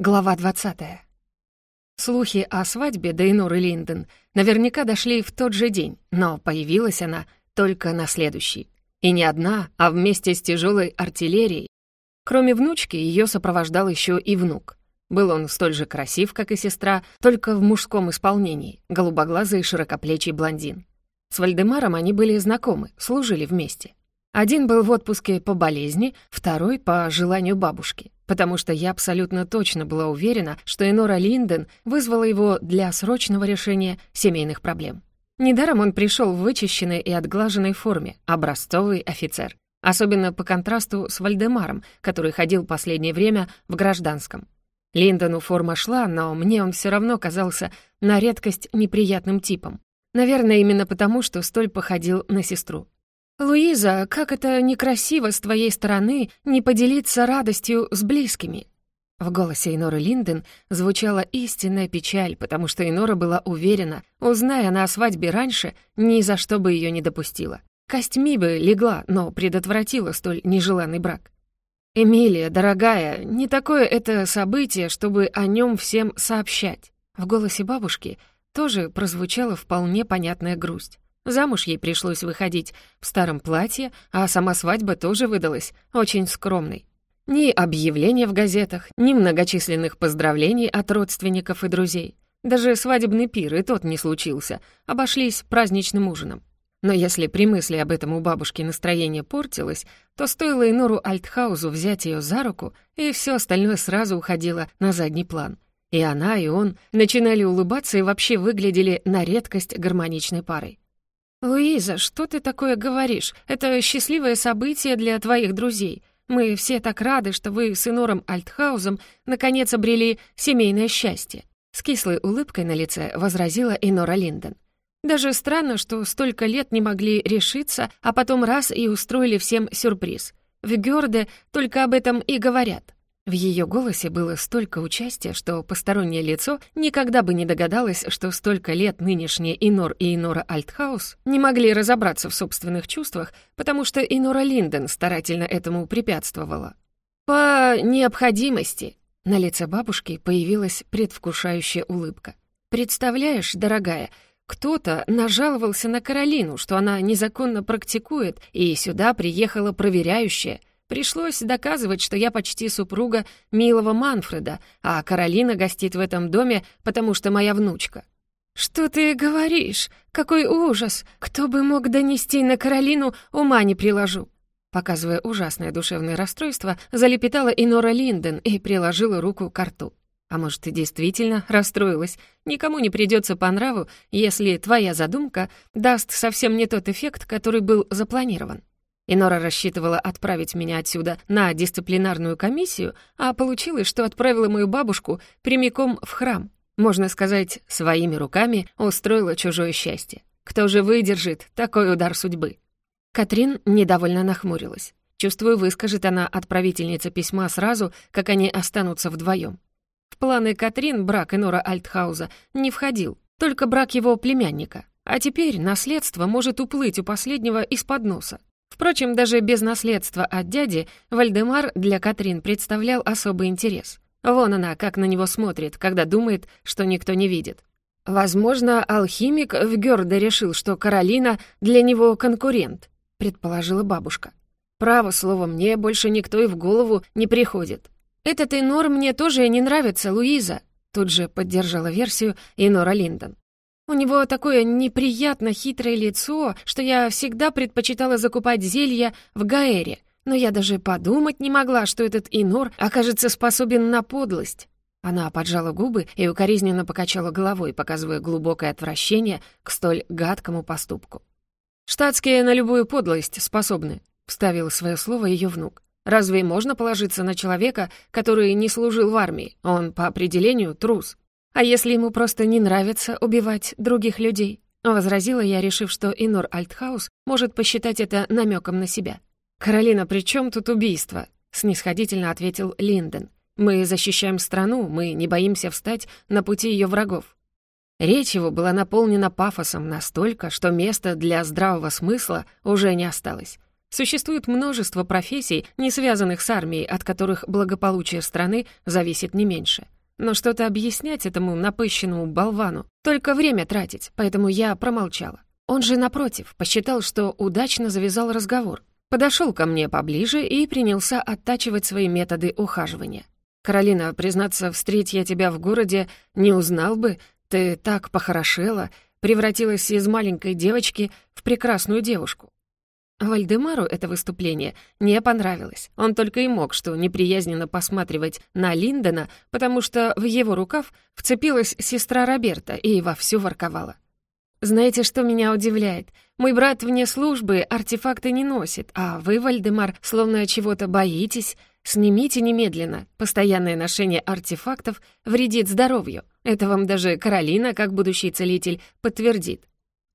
Глава 20. Слухи о свадьбе Дейнуры Линден наверняка дошли в тот же день, но появилась она только на следующий. И не одна, а вместе с тяжелой артиллерией. Кроме внучки, ее сопровождал еще и внук. Был он столь же красив, как и сестра, только в мужском исполнении, голубоглазый широкоплечий блондин. С Вальдемаром они были знакомы, служили вместе. Один был в отпуске по болезни, второй — по желанию бабушки потому что я абсолютно точно была уверена, что Энора Линден вызвала его для срочного решения семейных проблем. Недаром он пришел в вычищенной и отглаженной форме, образцовый офицер. Особенно по контрасту с Вальдемаром, который ходил последнее время в гражданском. Линдону форма шла, но мне он все равно казался на редкость неприятным типом. Наверное, именно потому, что столь походил на сестру. «Луиза, как это некрасиво с твоей стороны не поделиться радостью с близкими!» В голосе Иноры Линден звучала истинная печаль, потому что Инора была уверена, узная она о свадьбе раньше, ни за что бы ее не допустила. Костьми бы легла, но предотвратила столь нежеланный брак. «Эмилия, дорогая, не такое это событие, чтобы о нем всем сообщать». В голосе бабушки тоже прозвучала вполне понятная грусть. Замуж ей пришлось выходить в старом платье, а сама свадьба тоже выдалась очень скромной. Ни объявления в газетах, ни многочисленных поздравлений от родственников и друзей. Даже свадебный пир и тот не случился, обошлись праздничным ужином. Но если при мысли об этом у бабушки настроение портилось, то стоило Инору Альтхаузу взять ее за руку, и все остальное сразу уходило на задний план. И она, и он начинали улыбаться и вообще выглядели на редкость гармоничной парой. «Луиза, что ты такое говоришь? Это счастливое событие для твоих друзей. Мы все так рады, что вы с Инором Альтхаузом наконец обрели семейное счастье». С кислой улыбкой на лице возразила Инора Линден. «Даже странно, что столько лет не могли решиться, а потом раз и устроили всем сюрприз. В Гёрде только об этом и говорят. В ее голосе было столько участия, что постороннее лицо никогда бы не догадалось, что столько лет нынешние Инор и Инора Альтхаус не могли разобраться в собственных чувствах, потому что Инора Линден старательно этому препятствовала. «По необходимости», — на лице бабушки появилась предвкушающая улыбка. «Представляешь, дорогая, кто-то нажаловался на Каролину, что она незаконно практикует, и сюда приехала проверяющая, Пришлось доказывать, что я почти супруга милого Манфреда, а Каролина гостит в этом доме, потому что моя внучка. «Что ты говоришь? Какой ужас! Кто бы мог донести на Каролину, ума не приложу!» Показывая ужасное душевное расстройство, залепетала Инора Линден и приложила руку к рту. А может, ты действительно расстроилась? Никому не придется по нраву, если твоя задумка даст совсем не тот эффект, который был запланирован. И Нора рассчитывала отправить меня отсюда на дисциплинарную комиссию, а получилось, что отправила мою бабушку прямиком в храм. Можно сказать, своими руками устроила чужое счастье. Кто же выдержит такой удар судьбы? Катрин недовольно нахмурилась. Чувствую, выскажет она отправительница письма сразу, как они останутся вдвоем. В планы Катрин брак Энора Альтхауза не входил, только брак его племянника. А теперь наследство может уплыть у последнего из-под носа. Впрочем, даже без наследства от дяди Вальдемар для Катрин представлял особый интерес. Вон она, как на него смотрит, когда думает, что никто не видит. «Возможно, алхимик в Гёрде решил, что Каролина для него конкурент», предположила бабушка. «Право слово, мне больше никто и в голову не приходит». «Этот Инор мне тоже не нравится, Луиза», тут же поддержала версию Инора Линдон. У него такое неприятно хитрое лицо, что я всегда предпочитала закупать зелья в Гаэре, но я даже подумать не могла, что этот Инор окажется способен на подлость. Она поджала губы и укоризненно покачала головой, показывая глубокое отвращение к столь гадкому поступку. «Штатские на любую подлость способны», — вставил свое слово ее внук. «Разве можно положиться на человека, который не служил в армии? Он по определению трус». А если ему просто не нравится убивать других людей? Возразила я, решив, что Инор Альтхаус может посчитать это намеком на себя. «Каролина, при чем тут убийство?» — снисходительно ответил Линден. «Мы защищаем страну, мы не боимся встать на пути ее врагов». Речь его была наполнена пафосом настолько, что места для здравого смысла уже не осталось. Существует множество профессий, не связанных с армией, от которых благополучие страны зависит не меньше. Но что-то объяснять этому напыщенному болвану, только время тратить, поэтому я промолчала. Он же, напротив, посчитал, что удачно завязал разговор. Подошел ко мне поближе и принялся оттачивать свои методы ухаживания. «Каролина, признаться, встреть я тебя в городе, не узнал бы. Ты так похорошела, превратилась из маленькой девочки в прекрасную девушку. Вальдемару это выступление не понравилось. Он только и мог что неприязненно посматривать на Линдона, потому что в его рукав вцепилась сестра Роберта и вовсю ворковала. «Знаете, что меня удивляет? Мой брат вне службы артефакты не носит, а вы, Вальдемар, словно чего-то боитесь. Снимите немедленно. Постоянное ношение артефактов вредит здоровью. Это вам даже Каролина, как будущий целитель, подтвердит.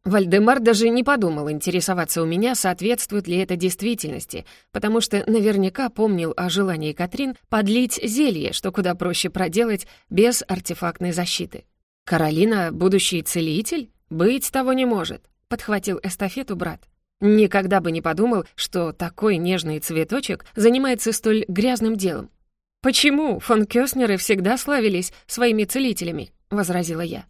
Вальдемар даже не подумал интересоваться у меня, соответствует ли это действительности, потому что наверняка помнил о желании Катрин подлить зелье, что куда проще проделать без артефактной защиты. «Каролина — будущий целитель? Быть того не может», — подхватил эстафету брат. Никогда бы не подумал, что такой нежный цветочек занимается столь грязным делом. «Почему фон Кёснеры всегда славились своими целителями?» — возразила я.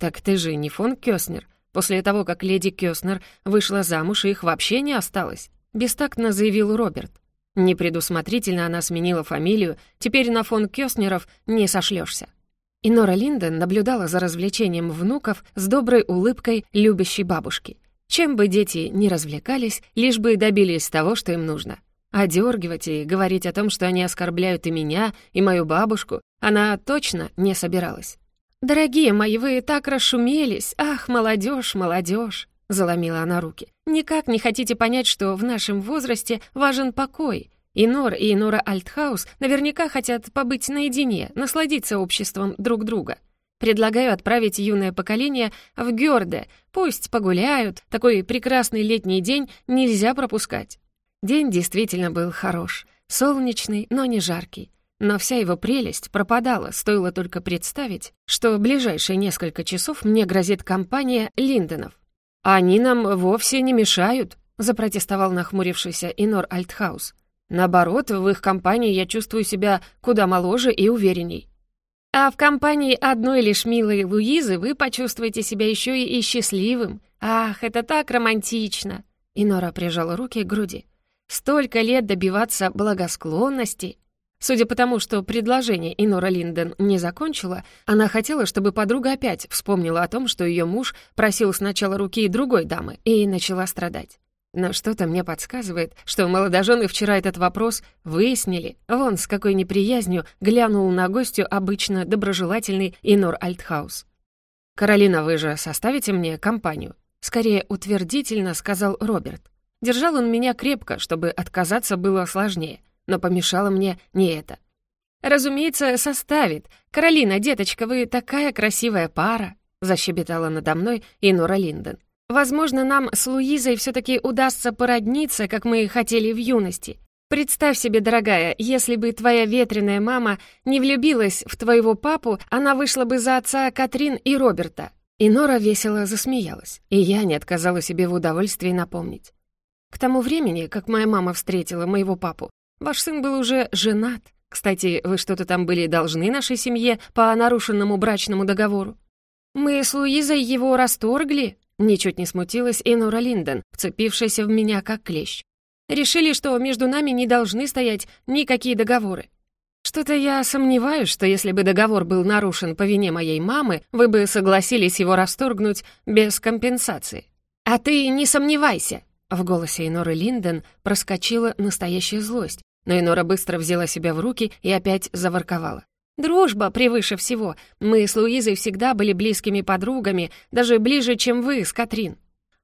«Так ты же не фон Кёснер», После того, как леди Кёснер вышла замуж, их вообще не осталось», — бестактно заявил Роберт. Непредусмотрительно она сменила фамилию, теперь на фон Кёснеров не сошлёшься. И Нора Линден наблюдала за развлечением внуков с доброй улыбкой любящей бабушки. Чем бы дети ни развлекались, лишь бы добились того, что им нужно. Одергивать и говорить о том, что они оскорбляют и меня, и мою бабушку, она точно не собиралась. «Дорогие мои, вы так расшумелись! Ах, молодежь, молодежь!» — заломила она руки. «Никак не хотите понять, что в нашем возрасте важен покой. И Нор, и Нора Альтхаус наверняка хотят побыть наедине, насладиться обществом друг друга. Предлагаю отправить юное поколение в Гёрде. Пусть погуляют. Такой прекрасный летний день нельзя пропускать». День действительно был хорош. Солнечный, но не жаркий. Но вся его прелесть пропадала, стоило только представить, что в ближайшие несколько часов мне грозит компания Линденов. «Они нам вовсе не мешают», — запротестовал нахмурившийся Инор Альтхаус. «Наоборот, в их компании я чувствую себя куда моложе и уверенней». «А в компании одной лишь милой Луизы вы почувствуете себя еще и, счастливым. Ах, это так романтично!» Инора прижала руки к груди. «Столько лет добиваться благосклонности!» Судя по тому, что предложение Инора Линден не закончила, она хотела, чтобы подруга опять вспомнила о том, что ее муж просил сначала руки другой дамы, и начала страдать. Но что-то мне подсказывает, что молодожены вчера этот вопрос выяснили. Вон с какой неприязнью глянул на гостю обычно доброжелательный Инор Альтхаус. «Каролина, вы же составите мне компанию?» Скорее утвердительно сказал Роберт. Держал он меня крепко, чтобы отказаться было сложнее но помешало мне не это. «Разумеется, составит. Каролина, деточка, вы такая красивая пара», — защебетала надо мной и Нора Линден. «Возможно, нам с Луизой все таки удастся породниться, как мы хотели в юности. Представь себе, дорогая, если бы твоя ветреная мама не влюбилась в твоего папу, она вышла бы за отца Катрин и Роберта». И Нора весело засмеялась, и я не отказала себе в удовольствии напомнить. К тому времени, как моя мама встретила моего папу, Ваш сын был уже женат. Кстати, вы что-то там были должны нашей семье по нарушенному брачному договору. Мы с Луизой его расторгли. Ничуть не смутилась и Нора Линден, вцепившаяся в меня как клещ. Решили, что между нами не должны стоять никакие договоры. Что-то я сомневаюсь, что если бы договор был нарушен по вине моей мамы, вы бы согласились его расторгнуть без компенсации. А ты не сомневайся. В голосе Иноры Линден проскочила настоящая злость, но Инора быстро взяла себя в руки и опять заворковала. «Дружба превыше всего. Мы с Луизой всегда были близкими подругами, даже ближе, чем вы с Катрин».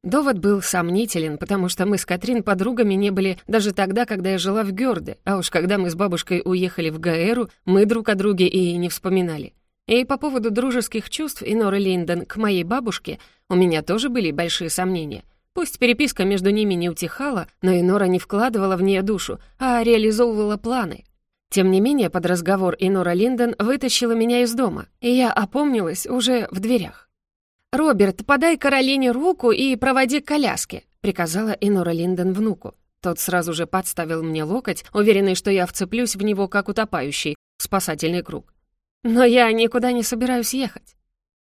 Довод был сомнителен, потому что мы с Катрин подругами не были даже тогда, когда я жила в Гёрде, а уж когда мы с бабушкой уехали в Гаэру, мы друг о друге и не вспоминали. И по поводу дружеских чувств Иноры Линден к моей бабушке у меня тоже были большие сомнения. Пусть переписка между ними не утихала, но Инора не вкладывала в нее душу, а реализовывала планы. Тем не менее, под разговор Инора Линден вытащила меня из дома, и я опомнилась уже в дверях. «Роберт, подай Каролине руку и проводи к коляске», — приказала Инора Линден внуку. Тот сразу же подставил мне локоть, уверенный, что я вцеплюсь в него, как утопающий, в спасательный круг. «Но я никуда не собираюсь ехать».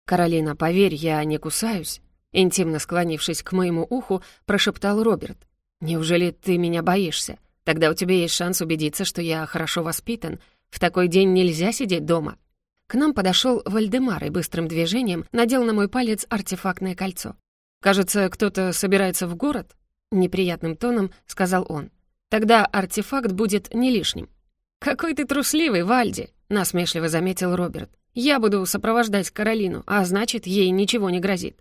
«Каролина, поверь, я не кусаюсь», — интимно склонившись к моему уху, прошептал Роберт. «Неужели ты меня боишься? Тогда у тебя есть шанс убедиться, что я хорошо воспитан. В такой день нельзя сидеть дома». К нам подошел Вальдемар и быстрым движением надел на мой палец артефактное кольцо. «Кажется, кто-то собирается в город?» — неприятным тоном сказал он. «Тогда артефакт будет не лишним». «Какой ты трусливый, Вальди!» — насмешливо заметил Роберт. «Я буду сопровождать Каролину, а значит, ей ничего не грозит».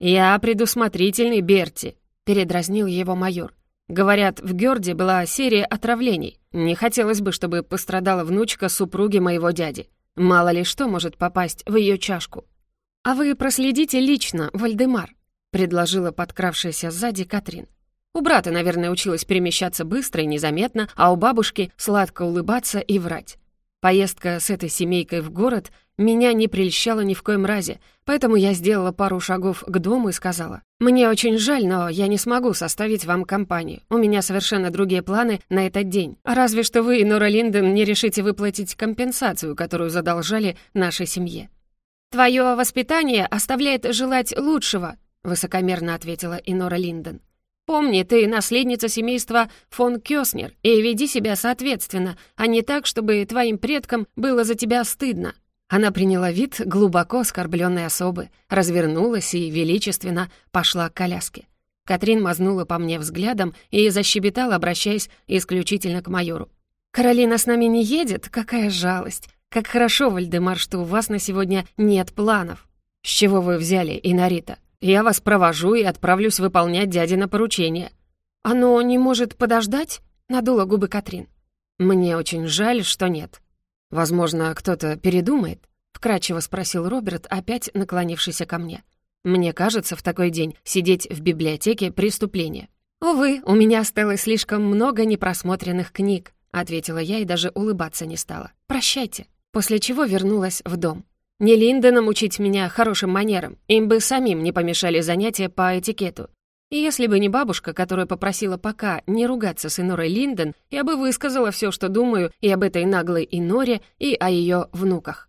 «Я предусмотрительный, Берти», — передразнил его майор. «Говорят, в Гёрде была серия отравлений. Не хотелось бы, чтобы пострадала внучка супруги моего дяди. Мало ли что может попасть в ее чашку». «А вы проследите лично, Вальдемар», — предложила подкравшаяся сзади Катрин. У брата, наверное, училась перемещаться быстро и незаметно, а у бабушки сладко улыбаться и врать. Поездка с этой семейкой в город меня не прельщала ни в коем разе, поэтому я сделала пару шагов к дому и сказала, «Мне очень жаль, но я не смогу составить вам компанию. У меня совершенно другие планы на этот день. Разве что вы, Нора Линден, не решите выплатить компенсацию, которую задолжали нашей семье». «Твое воспитание оставляет желать лучшего», — высокомерно ответила Инора Линден. Помни, ты наследница семейства фон Кёснер, и веди себя соответственно, а не так, чтобы твоим предкам было за тебя стыдно». Она приняла вид глубоко оскорбленной особы, развернулась и величественно пошла к коляске. Катрин мазнула по мне взглядом и защебетала, обращаясь исключительно к майору. «Каролина с нами не едет? Какая жалость! Как хорошо, Вальдемар, что у вас на сегодня нет планов!» «С чего вы взяли, Инарита?» Я вас провожу и отправлюсь выполнять дядино поручение». «Оно не может подождать?» — надула губы Катрин. «Мне очень жаль, что нет. Возможно, кто-то передумает?» — вкратчиво спросил Роберт, опять наклонившийся ко мне. «Мне кажется, в такой день сидеть в библиотеке — преступление». «Увы, у меня осталось слишком много непросмотренных книг», — ответила я и даже улыбаться не стала. «Прощайте». После чего вернулась в дом. Не Линденом учить меня хорошим манерам, им бы самим не помешали занятия по этикету. И если бы не бабушка, которая попросила пока не ругаться с Инорой Линден, я бы высказала все, что думаю и об этой наглой Иноре, и о ее внуках.